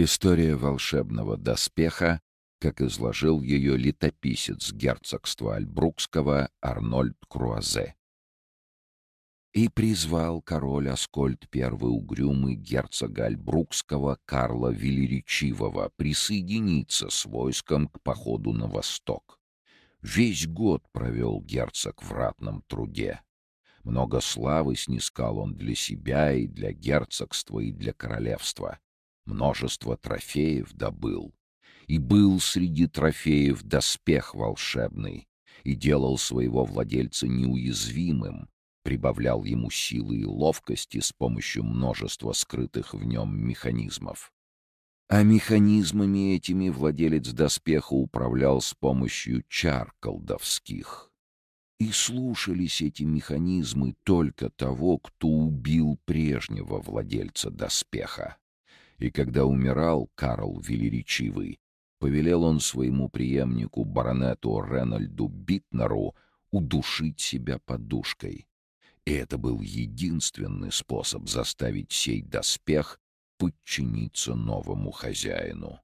История волшебного доспеха, как изложил ее летописец герцогства Альбрукского Арнольд Круазе. И призвал король Аскольд I угрюмый герцога Альбрукского Карла Велеречивого присоединиться с войском к походу на восток. Весь год провел герцог в ратном труде. Много славы снискал он для себя и для герцогства, и для королевства. Множество трофеев добыл. И был среди трофеев доспех волшебный, и делал своего владельца неуязвимым, прибавлял ему силы и ловкости с помощью множества скрытых в нем механизмов. А механизмами этими владелец доспеха управлял с помощью чар колдовских. И слушались эти механизмы только того, кто убил прежнего владельца доспеха. И когда умирал Карл Велеречивый, повелел он своему преемнику баронету Ренальду Битнеру удушить себя подушкой. И это был единственный способ заставить сей доспех подчиниться новому хозяину.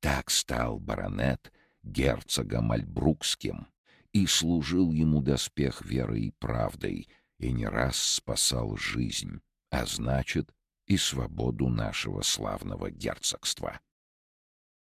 Так стал баронет герцогом Альбрукским и служил ему доспех верой и правдой, и не раз спасал жизнь, а значит, и свободу нашего славного герцогства.